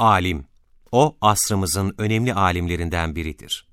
Alim. O, asrımızın önemli alimlerinden biridir.